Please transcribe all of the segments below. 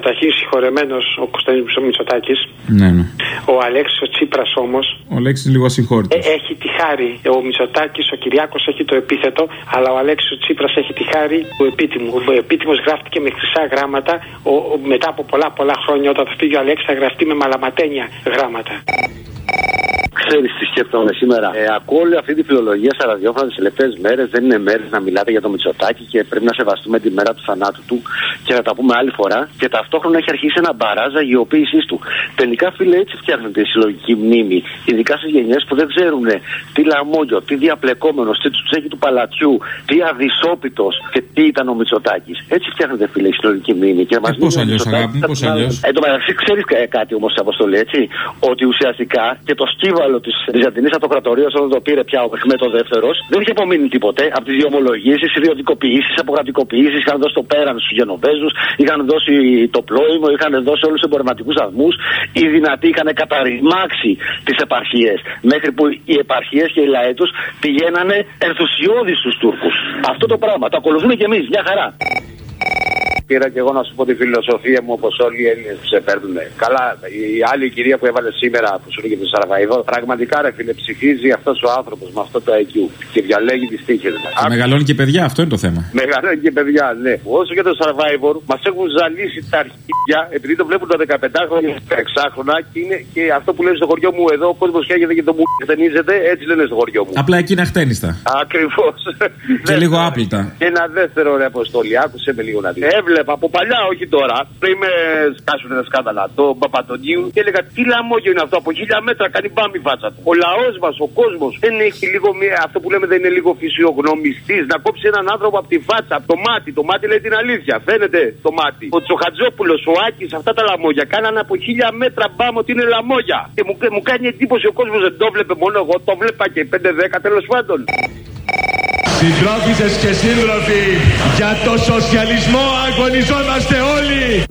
Καταρχήν συγχωρεμένος ο Κωνσταντίνος Μητσοτάκης. Ναι, ναι. Ο Αλέξη ο Τσίπρας όμως. Ο Αλέξης είναι λίγο ασυγχώρητος. Ε, έχει τη χάρη. Ο Μητσοτάκης, ο Κυριάκος έχει το επίθετο, αλλά ο Αλέξη ο Τσίπρας έχει τη χάρη του επίτιμου. Ο επίτιμος γράφτηκε με χρυσά γράμματα. Ο, ο, μετά από πολλά πολλά χρόνια, όταν θα φύγει ο Αλέξης, θα γραφτεί με μαλαματένια γράμματα. Ξέρεις τι σκέφτομαι σήμερα. Ε, ακούω όλη αυτή τη φιλολογία στα ραδιόφωνα τις τελευταίες μέρες. Δεν είναι μέρες να μιλάτε για το Μητσοτάκι και πρέπει να σεβαστούμε τη μέρα του θανάτου του και να τα πούμε άλλη φορά. Και ταυτόχρονα έχει αρχίσει ένα μπαράζ αγιοποίησή του. Τελικά, φίλε, έτσι φτιάχνεται η συλλογική μνήμη. Ειδικά στις γενιές που δεν ξέρουν τι λαμόγιο, τι διαπλεκόμενος, τι τους έχει του παλατιού, τι αδυσόπιτος και τι ήταν ο Μητσοτάκι. Έτσι φτιάχνεται, φίλε, η συλλογική μνήμη. Και Ε, πώς αλλιώς, αγάπη μου, πώς αλλιώς; Εν τω μεταξύ, ξέρεις κάτι όμως, Αποστολής, έτσι. Ότι ουσιαστικά και το σκύβαλο της Βυζαντινή Αυτοκρατορίας, όταν το πήρε πια ο Μεχμέτο δεύτερος, δεν είχε απομείνει τίποτε από τις δύο ομολογήσει, ιδιωτικοποιήσεις, αποκρατικοποιήσει. Είχαν δώσει το πέραν στους Γενοβέζους, είχαν δώσει το πλόημο, είχαν δώσει όλους τους εμπορευματικούς σταθμούς. Οι δυνατοί είχαν καταρριμάξει τις επαρχίες. Μέχρι που οι επαρχίες και οι λαοί τους πηγαίνανε ενθουσιώδεις στους Τούρκους. Αυτό το πράγμα. Το ακολουθούμε κι εμείς. Μια χαρά. Πήρα και εγώ να σου πω τη φιλοσοφία μου όπως όλοι οι Έλληνες που σε παίρνουν. Καλά, η άλλη κυρία που έβαλε σήμερα που σου λέγεται το Σαραβαϊδό, πραγματικά ρε φίλε, ψηφίζει αυτός ο άνθρωπος με αυτό το IQ και διαλέγει τις τύχες. Και μεγαλώνει και παιδιά, αυτό είναι το θέμα. Μεγαλώνει και παιδιά, ναι. Όσο για το Survivor, μας έχουν ζαλίσει τα αρχίδια επειδή το βλέπουν τα 15 χρόνια, τα 6 χρόνια και, είναι, και αυτό που λένε στο χωριό μου εδώ, ο κόσμος χαίρεται και το μου χτενίζεται, έτσι λένε στο χωριό μου. Απλά εκεί είναι αχτένιστα. Ακριβώς. Και λίγο άπλυτα. Και ένα δεύτερο ρε αποστολή, άκουσε με λίγο να δεις. Έβλεπα από παλιά, όχι τώρα, πριν με σκάσουν ένα σκάνδαλα, το Παπατονίου και έλεγα τι λαμόγιο είναι αυτό, από χίλια μέτρα κάνει μπάμι φάτσα του. Ο λαός μας, ο κόσμος δεν έχει λίγο μία, αυτό που λέμε δεν είναι λίγο φυσιογνωμιστής, να κόψει έναν άνθρωπο από τη φάτσα, από το μάτι. Το μάτι λέει την αλήθεια, φαίνεται το μάτι. Ο Τσοχατζόπουλος, ο Άκης, αυτά τα λαμόγια κάνανε από χίλια μέτρα μπάμ ότι είναι λαμόγια. Και μου, μου κάνει εντύπωση ο κόσμος δεν το βλέπει μόνο εγώ, το βλέπα και 5-10 τέλος πάντων. Συντρόφισσες και σύντροφοι, για το σοσιαλισμό αγωνιζόμαστε όλοι!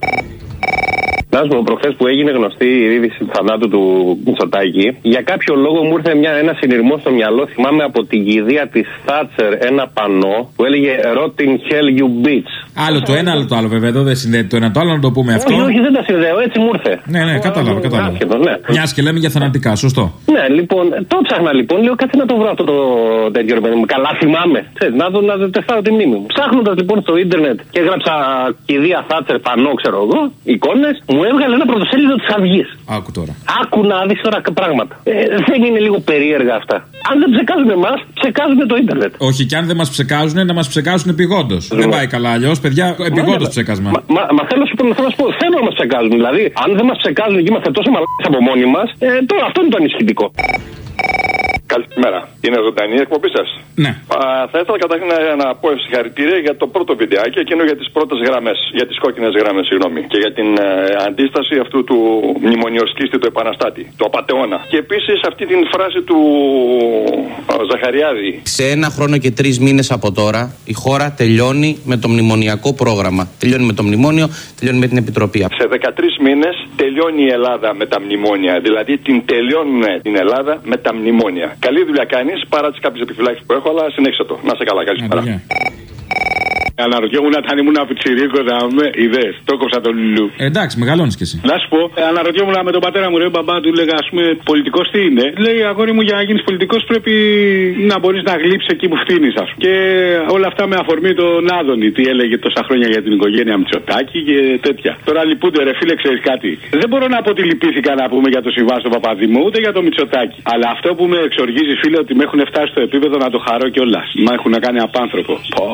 Να σου πω, προχθές που έγινε γνωστή η είδηση του θανάτου του Μητσοτάκη, για κάποιο λόγο μου ήρθε μια, ένα συνειρμό στο μυαλό. Θυμάμαι από την κηδεία της Θάτσερ ένα πανό που έλεγε Rotting Hell You Bitch. Άλλο το ένα, άλλο το άλλο βέβαια. Εδώ δεν συνδέεται το ένα το άλλο, να το πούμε αυτό. Όχι, όχι, δεν τα συνδέω, έτσι μου ήρθε. Ναι, ναι, κατάλαβα, κατάλαβα. Άσχετο, ναι. Μια και λέμε για θανατικά, σωστό. Ναι, λοιπόν, το ψάχνα λοιπόν. Λέω κάτι να το βρω αυτό το τέτοιο ρε παιδί μου. Καλά θυμάμαι. Ξέρεις, να δω να τεστάρω τη μνήμη μου. Ψάχνοντας λοιπόν στο ίντερνετ και έγραψα κηδεία Θάτσερ πανό, ξέρω εγώ, εικόνες, μου έβγαλε ένα πρωτοσέλιδο της Αυγής. Άκου τώρα. Άκου να δεις τώρα πράγματα. Ε, δεν είναι λίγο περίεργα αυτά. Αν δεν ψεκάζουν εμάς, ψεκάζουν το ίντερνετ. Όχι, και αν δεν μας ψεκάζουν, να μας ψεκάζουν επιγόντω. Δεν πάει καλά αλλιώς, παιδιά, επιγόντω ψέκασμα. Μα, μα, μα θέλω, να σου πω, θέλω να σου πω, θέλω να μας ψεκάζουν. Δηλαδή, αν δεν μας ψεκάζουν και είμαστε τόσο μαλάκες από μόνοι μας, ε, τώρα αυτό είναι το ανησυχητικό. Καλημέρα. Είναι ζωντανή η εκπομπή σας; Ναι. Θα ήθελα καταρχήν να, να πω συγχαρητήρια για το πρώτο βιντεάκι, εκείνο για τις πρώτες γραμμές. Για τις κόκκινες γραμμές, συγγνώμη. Και για την ε, αντίσταση αυτού του μνημονιοσκίστη του επαναστάτη, του απαταιώνα. Και επίσης αυτή την φράση του ε, Ζαχαριάδη. Σε ένα χρόνο και τρεις μήνες από τώρα η χώρα τελειώνει με το μνημονιακό πρόγραμμα. Τελειώνει με το μνημόνιο, τελειώνει με την επιτροπή. Σε 13 μήνες τελειώνει η Ελλάδα με τα μνημόνια. Δηλαδή την τελειώνουν την Ελλάδα με τα μνημόνια. Καλή δουλειά κάνεις παρά τις κάποιες επιφυλάξεις που έχω, αλλά συνέχισε το. Να σε καλά, καλησπέρα. Αναρωτιόμουν αν ήμουν πιτσιρίκο να με ιδέε. Το κόψα τον Λουλού. Ε, εντάξει, μεγαλώνεις κι εσύ. Να σου πω, ε, αναρωτιόμουν με τον πατέρα μου, ρε μπαμπά του, λέγα ας πούμε πολιτικός τι είναι; Λέει αγόρι μου για να γίνεις πολιτικός πρέπει να μπορείς να γλύψεις εκεί που φτύνεις, ας πούμε. Και όλα αυτά με αφορμή τον Άδωνη, τι έλεγε τόσα χρόνια για την οικογένεια Μητσοτάκη και τέτοια. Τώρα λυπούνται, ρε φίλε, ξέρεις κάτι. Δεν μπορώ να πω ότι λυπήθηκα να πούμε για το συμβάσιο του Παπαδημού ούτε για το Μητσοτάκη. Αλλά αυτό που με εξοργίζει, φίλε, ότι με έχουν φτάσει στο επίπεδο να το χαρώ κιόλας. Μα έχουν κάνει απάνθρωπο. Πω.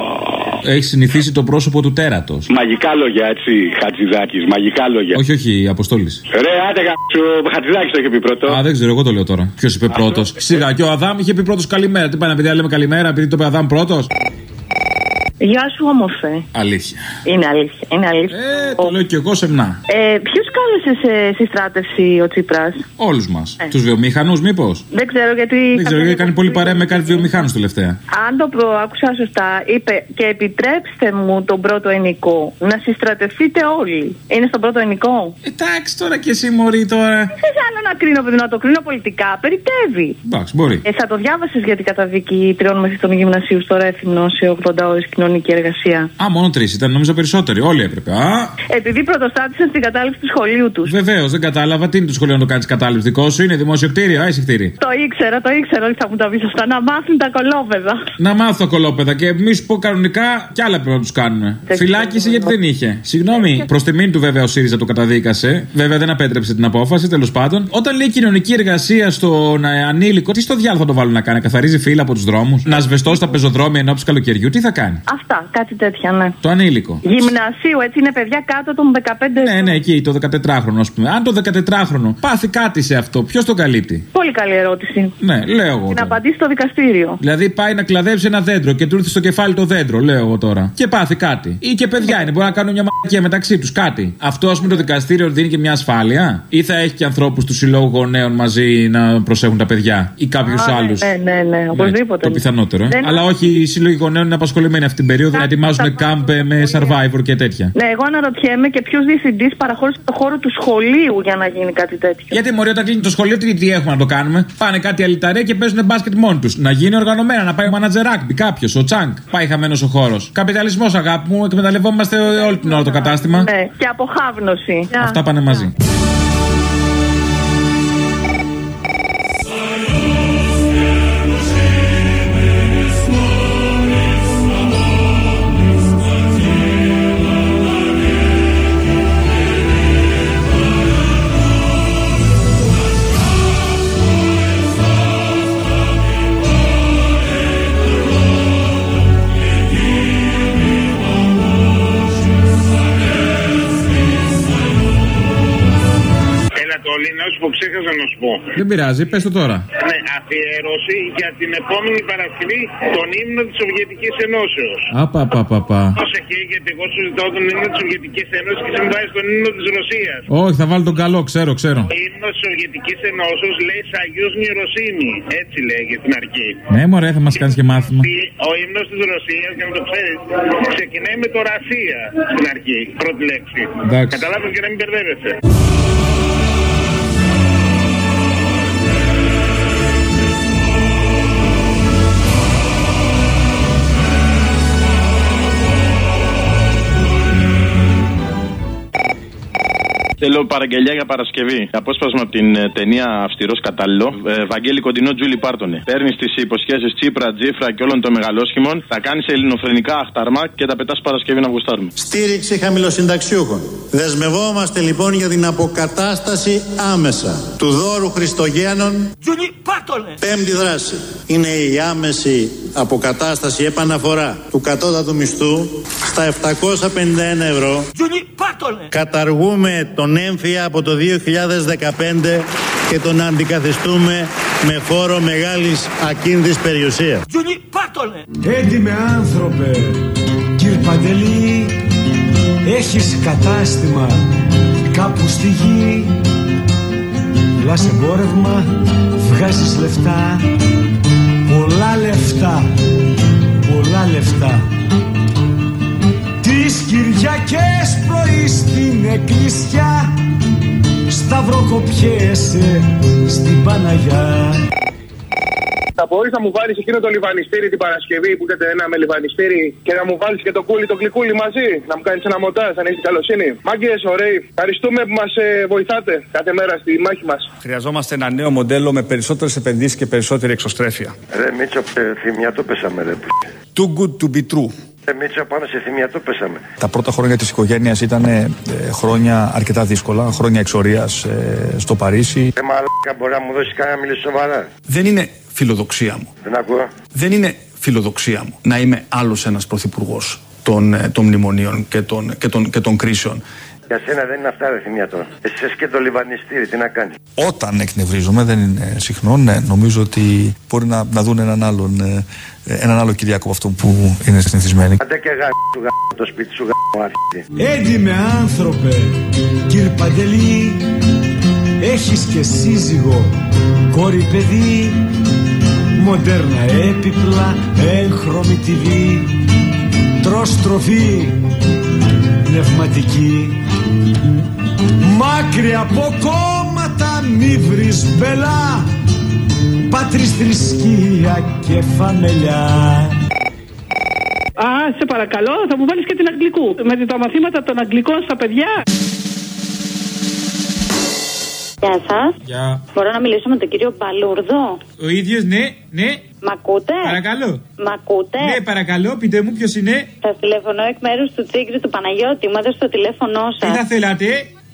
Έχεις συνηθίσει το πρόσωπο του τέρατος. Μαγικά λόγια, έτσι, Χατζηδάκης. Μαγικά λόγια. Όχι, όχι, Αποστόλης. Ρε, άντε γαμπτσο, ο Χατζηδάκης το είχε πει πρώτο. Α, δεν ξέρω, εγώ το λέω τώρα. Ποιος είπε πρώτος; Σιγά, και ο Αδάμ είχε πει πρώτος καλημέρα. Τι πάει να πει, λέμε καλημέρα, επειδή το είπε Αδάμ πρώτος. Γεια σου, όμορφε. Αλήθεια. Είναι αλήθεια. Είναι αλήθεια. Ε, το λέω κι εγώ σεμνά. Ε, Ποιου κάλεσε σε συστράτευση ο Τσίπρας; Όλους μας. Ε. Τους βιομηχανούς, μήπως; Δεν ξέρω γιατί. Δεν ξέρω, γιατί κάνει πολύ παρέα με κάτι βιομηχάνους τελευταία. Αν το προ- άκουσα σωστά, είπε και επιτρέψτε μου τον πρώτο ενικό να συστρατευτείτε όλοι. Είναι στον πρώτο ενικό; Εντάξει τώρα και εσύ, Μωρή, τώρα. Δεν άλλο να κρίνω, παιδί, να το κρίνω πολιτικά. Περιτεύει. Εντάξει, μπορεί. Ε, θα το διάβασες για την καταδίκη τριών μαθητών γυμνασίου στο Ρέθυμνο σε 80 ώρες κοινωνική κοινωνική εργασία. Α, μόνο τρεις ήταν, νομίζω περισσότεροι. Όλοι έπρεπε. Α, Επειδή πρωτοστάτησαν στην κατάληψη του σχολείου τους. βεβαίως, δεν κατάλαβα. Τι είναι το σχολείο να το κάνεις κατάληψη δικό σου, είναι δημόσιο κτίριο, α, είσαι κτίρι. Το ήξερα, το ήξερα ότι θα μου τα πεις αυτά. Να μάθουν τα κολόπεδα. Να μάθω κολόπεδα και μη σου πω κανονικά κι άλλα πρέπει να τους κάνουμε. Δεν Φυλάκιση ξέρω. γιατί δεν είχε. Συγγνώμη, προς τιμήν του βέβαια ο ΣΥΡΙΖΑ το καταδίκασε. Βέβαια δεν απέτρεψε την απόφαση, τέλος πάντων. Όταν λέει κοινωνική εργασία στον ε, ανήλικο, τι στο διάλογο θα το βάλουν να κάνει, να καθαρίζει φύλλα από τους δρόμους, να σβεστώσει τα πεζοδρόμια εν ώψη καλοκαιριού, τι θα κάνει; Αυτά, κάτι τέτοια, ναι. Το ανήλικο. Γυμνασίου, έτσι είναι παιδιά κάτω των 15 Ναι, ναι, εκεί το 14χρονο, ας πούμε. Αν το 14χρονο πάθει κάτι σε αυτό, ποιος το καλύπτει; Πολύ καλή ερώτηση. Ναι, λέω εγώ. Να τώρα. απαντήσει στο δικαστήριο. Δηλαδή πάει να κλαδέψει ένα δέντρο και του έρθει στο κεφάλι το δέντρο, λέω εγώ τώρα. Και πάθει κάτι. Ή και παιδιά είναι, μπορεί να κάνουν μια μαγεία μεταξύ τους κάτι. Αυτό ας πούμε το δικαστήριο δίνει και μια ασφάλεια. Ή θα έχει και ανθρώπους του συλλόγου γονέων μαζί να προσέχουν τα παιδιά. Ή κάποιους Α, άλλους. Ναι, ναι, ναι, οπωσδήποτε. Το πιθανότερο. Ε. Δεν- Αλλά όχι οι σύλλογοι γονέων είναι απασχολημένοι αυτή την περίοδο να Κάτι ετοιμάζουν θα κάμπ πάνε με πολύ. survivor και τέτοια. Ναι, εγώ αναρωτιέμαι και ποιος διευθυντής παραχώρησε το χώρο του σχολείου για να γίνει κάτι τέτοιο. Γιατί μωρέ, όταν κλείνει το σχολείο, τι, τι έχουμε να το κάνουμε; Πάνε κάτι αλυταρέ και παίζουν μπάσκετ μόνοι τους. Να γίνει οργανωμένα, να πάει ο μάνατζερ ράκμπι, κάποιος, ο Τσάνκ. Πάει χαμένος ο χώρος. Καπιταλισμός, αγάπη μου, εκμεταλλευόμαστε όλη την ώρα το κατάστημα. Ναι, και αποχάβνωση. Αυτά πάνε μαζί. Δεν πειράζει, πες το τώρα. Ναι, αφιέρωση για την επόμενη Παρασκευή τον ύμνο της Σοβιετικής Ενώσεως. Απαπαπαπα. Πρόσεχε, γιατί εγώ σου ζητάω τον ύμνο της Σοβιετικής Ένωση και συμβάζει τον ύμνο της Ρωσίας. Όχι, θα βάλω τον καλό, ξέρω, ξέρω. Ο ύμνος της Σοβιετικής Ενώσεως λέει Σαγιούς Ρωσίνη. Έτσι λέγει στην αρχή. Ναι, μωρέ, θα μας κάνεις και μάθημα. Ο ύμνος της Ρωσίας, για να το ξέρεις, ξεκινάει με το Ρασία στην αρχή. Πρώτη λέξη. Εντάξει. Καταλάβεις και να μην μπερδεύεσαι. Θέλω παραγγελιά για Παρασκευή. Απόσπασμα από την ε, ταινία Αυστηρός Κατάλληλο. Ε, Βαγγέλη Κοντινό Τζούλι Πάρτονε. Παίρνεις τις υποσχέσεις Τσίπρα, Τζίφρα και όλων των μεγαλόσχημων, θα κάνεις ελληνοφρενικά αχταρμά και τα πετάς Παρασκευή να γουστάρουμε. Στήριξη χαμηλοσυνταξιούχων. Δεσμευόμαστε λοιπόν για την αποκατάσταση άμεσα του δώρου Χριστογέννων. Πέμπτη δράση. Είναι η άμεση αποκατάσταση επαναφορά του κατώτατου μισθού στα 751 ευρώ. Καταργούμε τον έμφυα από το 2015 και τον αντικαθιστούμε με φόρο μεγάλης ακίνδης περιουσίας. Έντιμε άνθρωπε, κύρ Παντελή, έχεις κατάστημα κάπου στη γη. Πουλάς εμπόρευμα, βγάζεις λεφτά, πολλά λεφτά, πολλά λεφτά. Τις Κυριακές πρωί στην εκκλησιά, σταυροκοπιέσαι στην Παναγιά. Θα μπορείς να μου βάλεις εκείνο το λιβανιστήρι την Παρασκευή που είχατε ένα με λιβανιστήρι και να μου βάλεις και το κούλι το γλυκούλι μαζί. Να μου κάνεις ένα μοντάζ, αν έχει καλοσύνη. Μάγκες, ωραίοι. Ευχαριστούμε που μας βοηθάτε κάθε μέρα στη μάχη μας. Χρειαζόμαστε ένα νέο μοντέλο με περισσότερες επενδύσεις και περισσότερη εξωστρέφεια. Ρε Μίτσο, ε, θυμιατό πέσαμε ρε. Too good to be true. Ρε Μίτσο, πάνω σε θυμιατό πέσαμε. Τα πρώτα χρόνια της οικογένειας ήταν ε, χρόνια αρκετά δύσκολα, χρόνια εξορίας ε, στο Παρίσι. Ρε μαλάκα, μπορεί να μου δώσεις κανένα μιλή σοβαρά. Δεν είναι φιλοδοξία μου. Δεν ακούω. Δεν είναι φιλοδοξία μου να είμαι άλλος ένας πρωθυπουργός των, ε, των μνημονίων και των, και, των, και των κρίσεων. Για σένα δεν είναι αυτά ρε θυμιατό. Εσύ είσαι και το λιβανιστήρι, τι να κάνεις. Όταν εκνευρίζομαι, δεν είναι συχνό, ναι, νομίζω ότι μπορεί να, να δουν έναν άλλον, ε, έναν άλλο Κυριακό από αυτό που είναι συνηθισμένοι. Άντε και γάμι σου γάμι το σπίτι σου γάμι αρχίδι. Έντιμε άνθρωπε, κύρ Παντελή, έχεις και σύζυγο, κόρη παιδί, μοντέρνα έπιπλα, έγχρωμη TV, τρως τροφή, πνευματική, μάκρυ από κόμματα μη βρεις μπελά, πάτρις θρησκεία και φαμελιά. Α, σε παρακαλώ, θα μου βάλεις και την Αγγλικού. Με τα μαθήματα των Αγγλικών στα παιδιά. Γεια σας. Γεια. Μπορώ να μιλήσω με τον κύριο Μπαλούρδο; Ο ίδιος, ναι, ναι. Μ' ακούτε; Παρακαλώ. Μ' ακούτε; Ναι, παρακαλώ, πείτε μου ποιος είναι. Σα τηλεφωνώ εκ μέρους του Τσίγκρι του Παναγιώτη. Μου έδωσε το τηλέφωνό Τι σας. θα θέλατε,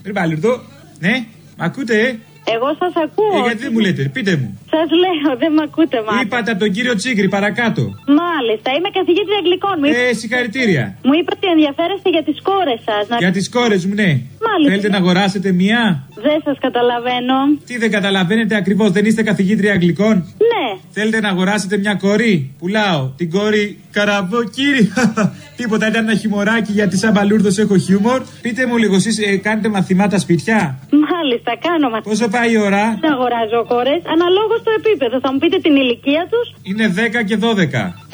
Ρε Παλουρδό. Ναι, μ' ακούτε, ε. Εγώ σας ακούω. Ε, γιατί δεν μου λέτε, πείτε μου. Σας λέω, δεν με ακούτε, μάλλον. Είπατε από τον κύριο Τσίγκρι παρακάτω. Μάλιστα, είμαι καθηγήτρια Αγγλικών. Μου, Ε, συγχαρητήρια. μου είπατε ότι ενδιαφέρεστε για τις κόρες σας. Να... Για τις κόρες μου, ναι. Μάλιστα. Θέλετε να αγοράσετε μία; Δεν σας καταλαβαίνω. Τι δεν καταλαβαίνετε ακριβώς, δεν είστε καθηγήτρια Αγγλικών; Ναι. Θέλετε να αγοράσετε μια κόρη; Πουλάω την κόρη Καραμποκύρη. Τίποτα, ήταν ένα χιμωράκι γιατί σαν μπαλούρδος έχω χιούμορ. Πείτε μου λίγο, εσείς ε, κάνετε μαθημάτα σπιτιά; Μάλιστα, κάνω μα. Πόσο πάει η ώρα; Δεν αγοράζω κόρε. Αναλόγως στο επίπεδο. Θα μου πείτε την ηλικία τους. Είναι 10 και 12.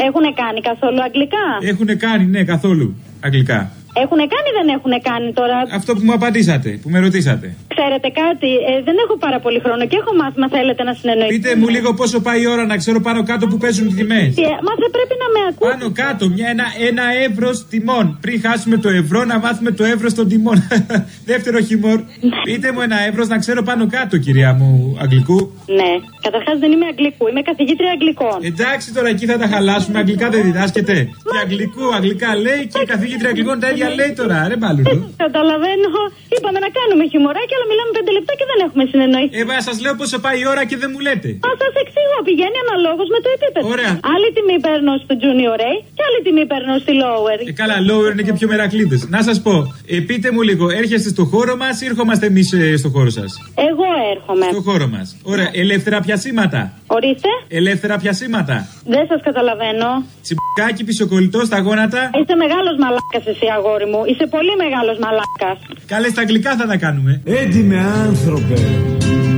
Έχουν κάνει καθόλου αγγλικά; Έχουν κάνει, ναι, καθόλου αγγλικά. Έχουν κάνει ή δεν έχουν κάνει τώρα; Αυτό που μου απαντήσατε, που με ρωτήσατε. Ξέρετε κάτι, ε, δεν έχω πάρα πολύ χρόνο και έχω μάθημα. Θέλετε να συνεννοηθείτε. Πείτε μου λίγο πόσο πάει η ώρα να ξέρω πάνω κάτω που παίζουν οι τιμές. Ε, Μα θα πρέπει να με ακούτε. Πάνω κάτω, μια, ένα, ένα εύρος τιμών. Πριν χάσουμε το ευρώ, να μάθουμε το εύρος των τιμών. Δεύτερο χιμόρ. Πείτε μου ένα εύρος να ξέρω πάνω κάτω, κυρία μου, αγγλικού. Ναι, καταρχάς δεν είμαι αγγλικού, είμαι καθηγήτρια αγγλικών. Εντάξει τώρα εκεί θα τα χαλάσουμε. Αγγλικά δεν διδάσκεται. Και αγγλικού, αγγλικά λέει και η καθηγήτρια αγγλικών τα ίδια λέει τώρα. Ρε μπαλούρδο. Καταλαβαίνω. Είπαμε να κάνουμε χιμωράκι, αλλά μιλάμε πέντε λεπτά και δεν έχουμε συνεννοηθεί. Ε, μα σας λέω πόσο πάει η ώρα και δεν μου λέτε. Μα σας εξηγώ, πηγαίνει αναλόγως με το επίπεδο. Ωραία. Άλλη τιμή παίρνω στο Junior A και άλλη τιμή παίρνω στη Lower. Ε, καλά, lower είναι και πιο μερακλείδες. Να σας πω, ε, πείτε μου λίγο, έρχεστε στο χώρο μας ή ερχόμαστε εμείς στο χώρο σας; Εγώ έρχομαι. Στο χώρο μας. Ωραία, ελεύθερα πιασίματα. Ορίστε. Ελεύθερα πιασίματα. Δεν σας καταλαβαίνω. Τσιμπουκάκι πισοκολλητό στα γόνατα. Είσαι μεγάλος μαλάκας εσύ, αγόρι μου. Είσαι πολύ μεγάλος μαλάκας. Καλές στα αγγλικά θα τα κάνουμε. Έντιμε άνθρωπε,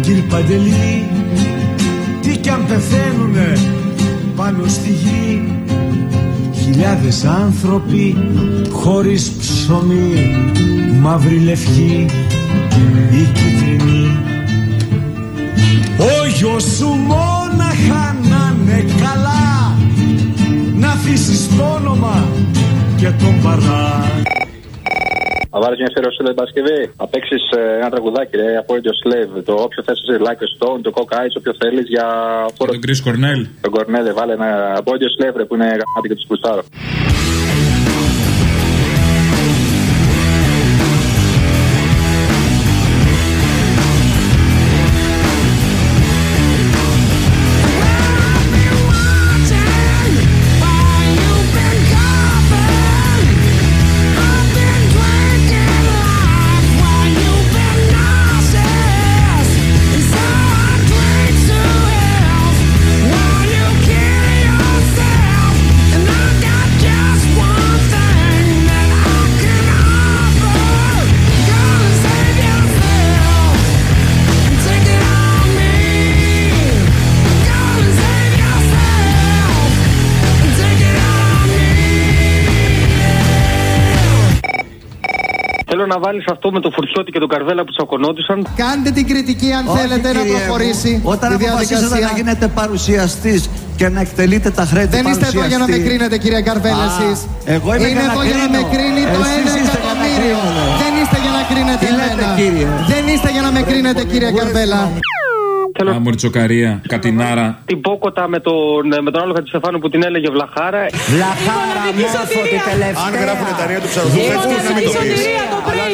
κύριε Παντελή, τι κι αν πεθαίνουνε πάνω στη γη. Χιλιάδες άνθρωποι χωρίς ψωμί, μαύρη λευκή ή κίτρινη. Ο γιος σου μόναχα να είναι καλά, να αφήσεις το όνομα και τον παρά. Θα βάλεις μια σειρά την Παρασκευή. Θα παίξεις ένα τραγουδάκι, ρε, από Audio Slave. Το όποιο θες, like Stone, το Cock Eyes, όποιο θέλεις για. Τον Chris Cornell. Τον Cornell, βάλε ένα από Audio Slave ρε, που είναι γαμάτι και τους κουστάρω. Να βάλεις αυτό με το φουρτιώτη και τον καρβέλα που τσακωνόντουσαν. Κάντε την κριτική αν Όχι, θέλετε να κύριε προχωρήσει μου. Όταν τη αποφασίσετε διαδικασία. να γίνετε παρουσιαστής και να εκτελείτε τα χρέη Δεν του είστε εδώ για να με παρουσιαστή. κρίνετε κύριε Καρβέλα Α, εσείς. Εγώ είμαι Είναι για να εδώ για να με κρίνω. κρίνει το Εσείς ένα είστε για να εκατομμύριο. κρίνετε. Δεν είστε για να κρίνετε Τι λέτε, εμένα. κύριε; Δεν είστε για να με κρίνετε κύριε Καρβέλα. Άμορ τσοκαρία, κατινάρα. Την πόκοτα με τον, με τον άλλο Χατζηστεφάνου που την έλεγε Βλαχάρα. Βλαχάρα, μόρφωτη τελευταία. Αν γράφουν τα νέα του ψαροδού, να μην το πεις.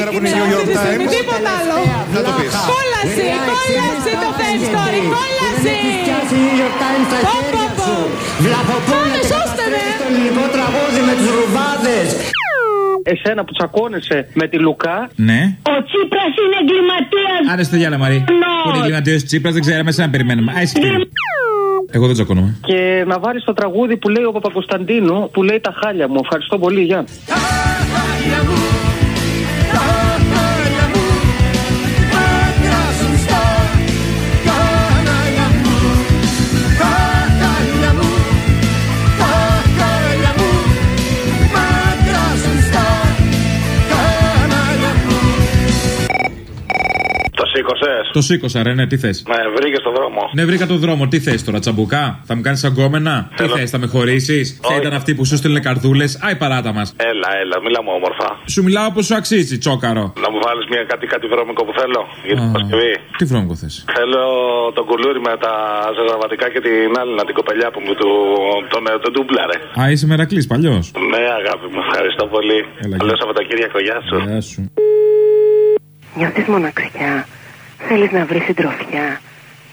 Αλλά αν γράφουν οι New York Times, Τίποτα άλλο. να το πεις. Κόλαση, κόλαση το fake story, κόλαση. Πω, πω, πω. Πάμε, σώστε με. Το ελληνικό τραγούδι με τους ρουβάδες. Εσένα που τσακώνεσαι με τη Λουκά. Ναι. Ο Τσίπρας είναι εγκληματίας. Άρε στο γυάλα, Μαρή. Που είναι εγκληματίο Τσίπρας, δεν ξέραμε, σαν περιμένουμε. Α, εσύ Εγώ δεν τσακώνομαι. Και να βάλεις το τραγούδι που λέει ο Παπακοσταντίνου που λέει τα χάλια μου. Ευχαριστώ πολύ, Γιάννη. Το σήκωσες; Το σήκωσα, ρε, ναι, τι θες; Ναι, βρήκες το δρόμο. Ναι, βρήκα το δρόμο. Τι θες τώρα, τσαμπουκά; Θα μου κάνεις αγκόμενα; Τι θες, θα με χωρίσει. Θα ήταν αυτή που σου στέλνε καρδούλες; Άι παράτα μας. Έλα, έλα, μίλα μου όμορφα. Σου μιλάω όπως σου αξίζει, τσόκαρο. Να μου βάλεις μια κάτι, κάτι βρώμικο που θέλω για την Παρασκευή. Τι βρώμικο θες; Θέλω τον κουλούρι με τα ζεζαβατικά και την άλλη, να την κοπελιά που μου του, τον, τον ντούμπλαρε. Α, είσαι μερακλής, παλιός. Ναι, αγάπη μου, ευχαριστώ πολύ. Καλό Σαββατοκύριακο, γεια σου. Γεια σου. Νιώθεις μοναξιά, θέλεις να βρεις συντροφιά,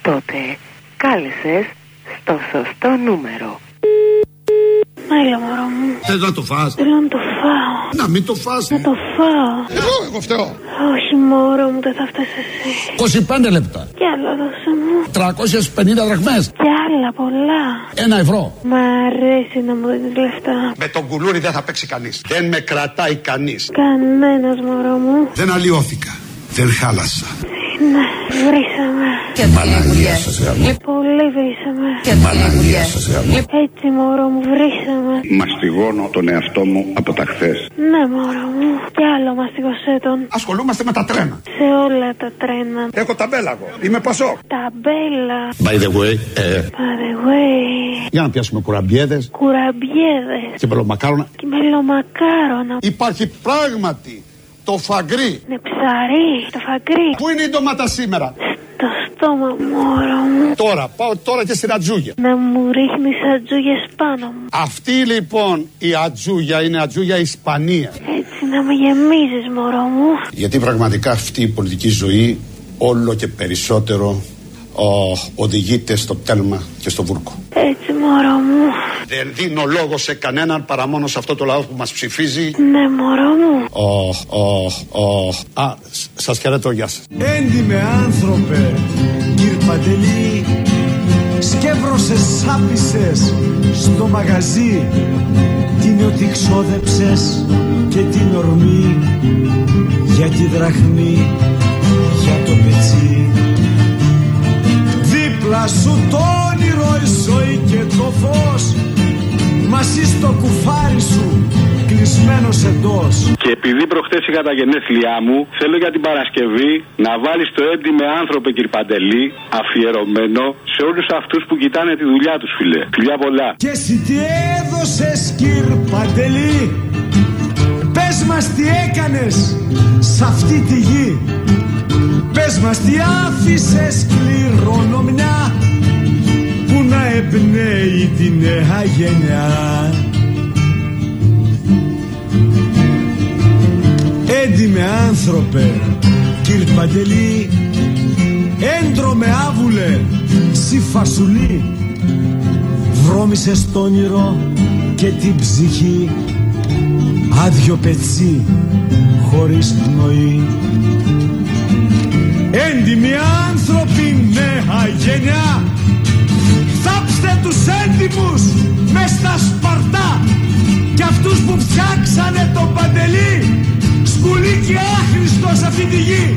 τότε κάλεσες στο σωστό νούμερο. Έλα, μωρό μου. Θες να το φας. Θέλω να το φάω. Να μην το φας. Να το φάω. Εγώ, εγώ φταίω. Όχι, μωρό μου, δεν θα φτάσεις εσύ. 25 λεπτά. Κι άλλα δώσε μου. 350 δραχμές. Κι άλλα πολλά. Ένα ευρώ. Μ' αρέσει να μου δίνεις λεφτά. Με τον κουλούρι δεν θα παίξει κανείς. Δεν με κρατάει κανείς. Κανένας, μωρό μου. Δεν αλλοιώθηκα. Δεν χάλασα. Ναι, βρήσαμε. Μαλαγία σας γαμώ. Πολύ βρήσαμε. Μαλαγία σας γαμώ. Έτσι, μωρό μου, βρήσαμε. Μαστιγώνω τον εαυτό μου από τα χθες. Ναι, μωρό μου. Κι άλλο μαστιγωσέ τον. Ασχολούμαστε με τα τρένα. Σε όλα τα τρένα. Έχω ταμπέλα εγώ. Είμαι πασό. Ταμπέλα. By the way, ε, By the way. για να πιάσουμε κουραμπιέδες Κουραμπιέδες. και μελομακάρονα. Και μελομακάρονα. Υπάρχει πράγματι το φαγκρί. Ναι, ψαρί. Το φαγκρί. Πού είναι η ντομάτα σήμερα; Το στόμα, μωρό μου. Τώρα, πάω τώρα και στην ατζούγια. Να μου ρίχνεις ατζούγες πάνω μου. Αυτή λοιπόν η ατζούγια είναι ατζούγια Ισπανία. Έτσι να με γεμίζεις, μωρό μου. Γιατί πραγματικά αυτή η πολιτική ζωή όλο και περισσότερο ο, οδηγείται στο τέλμα και στο βούρκο. Έτσι, μωρό μου. Δεν δίνω λόγο σε κανέναν παρά μόνο σε αυτό το λαό που μας ψηφίζει. Ναι, μωρό μου. Οχ, οχ, οχ. Α, σ- σας χαιρετώ, γεια σας. Έντιμε άνθρωπε, κύρ Παντελή Σκεύρωσες, σάπισες στο μαγαζί Την ότι ξόδεψες και την ορμή Για τη δραχμή, για το πετσί Δίπλα σου το όνειρο, η ζωή και το φως Μαζί στο κουφάρι σου, κλεισμένος εντός Και επειδή προχτέ είχα τα γενέθλιά μου, θέλω για την Παρασκευή να βάλεις το έντιμε άνθρωπε, κύριε Παντελή, αφιερωμένο σε όλους αυτούς που κοιτάνε τη δουλειά τους, φίλε. Φιλιά πολλά. Και εσύ τι έδωσες κυρ Παντελή; Πες μας τι έκανες σ' αυτή τη γη Πες μας τι άφησες κληρονομιά Που να εμπνέει τη νέα γενιά. Έντιμε άνθρωπε κυρ Παντελή Έντρομε άβουλε σι φασουλή. Βρώμησες το όνειρο και την ψυχή. Άδειο πετσί χωρίς πνοή Έντιμοι άνθρωποι νέα γενιά Θάψτε τους έντιμους μες στα σπαρτά. Κι αυτούς που φτιάξανε τον παντελή Σκουλί και άχρηστο σε αυτή τη γη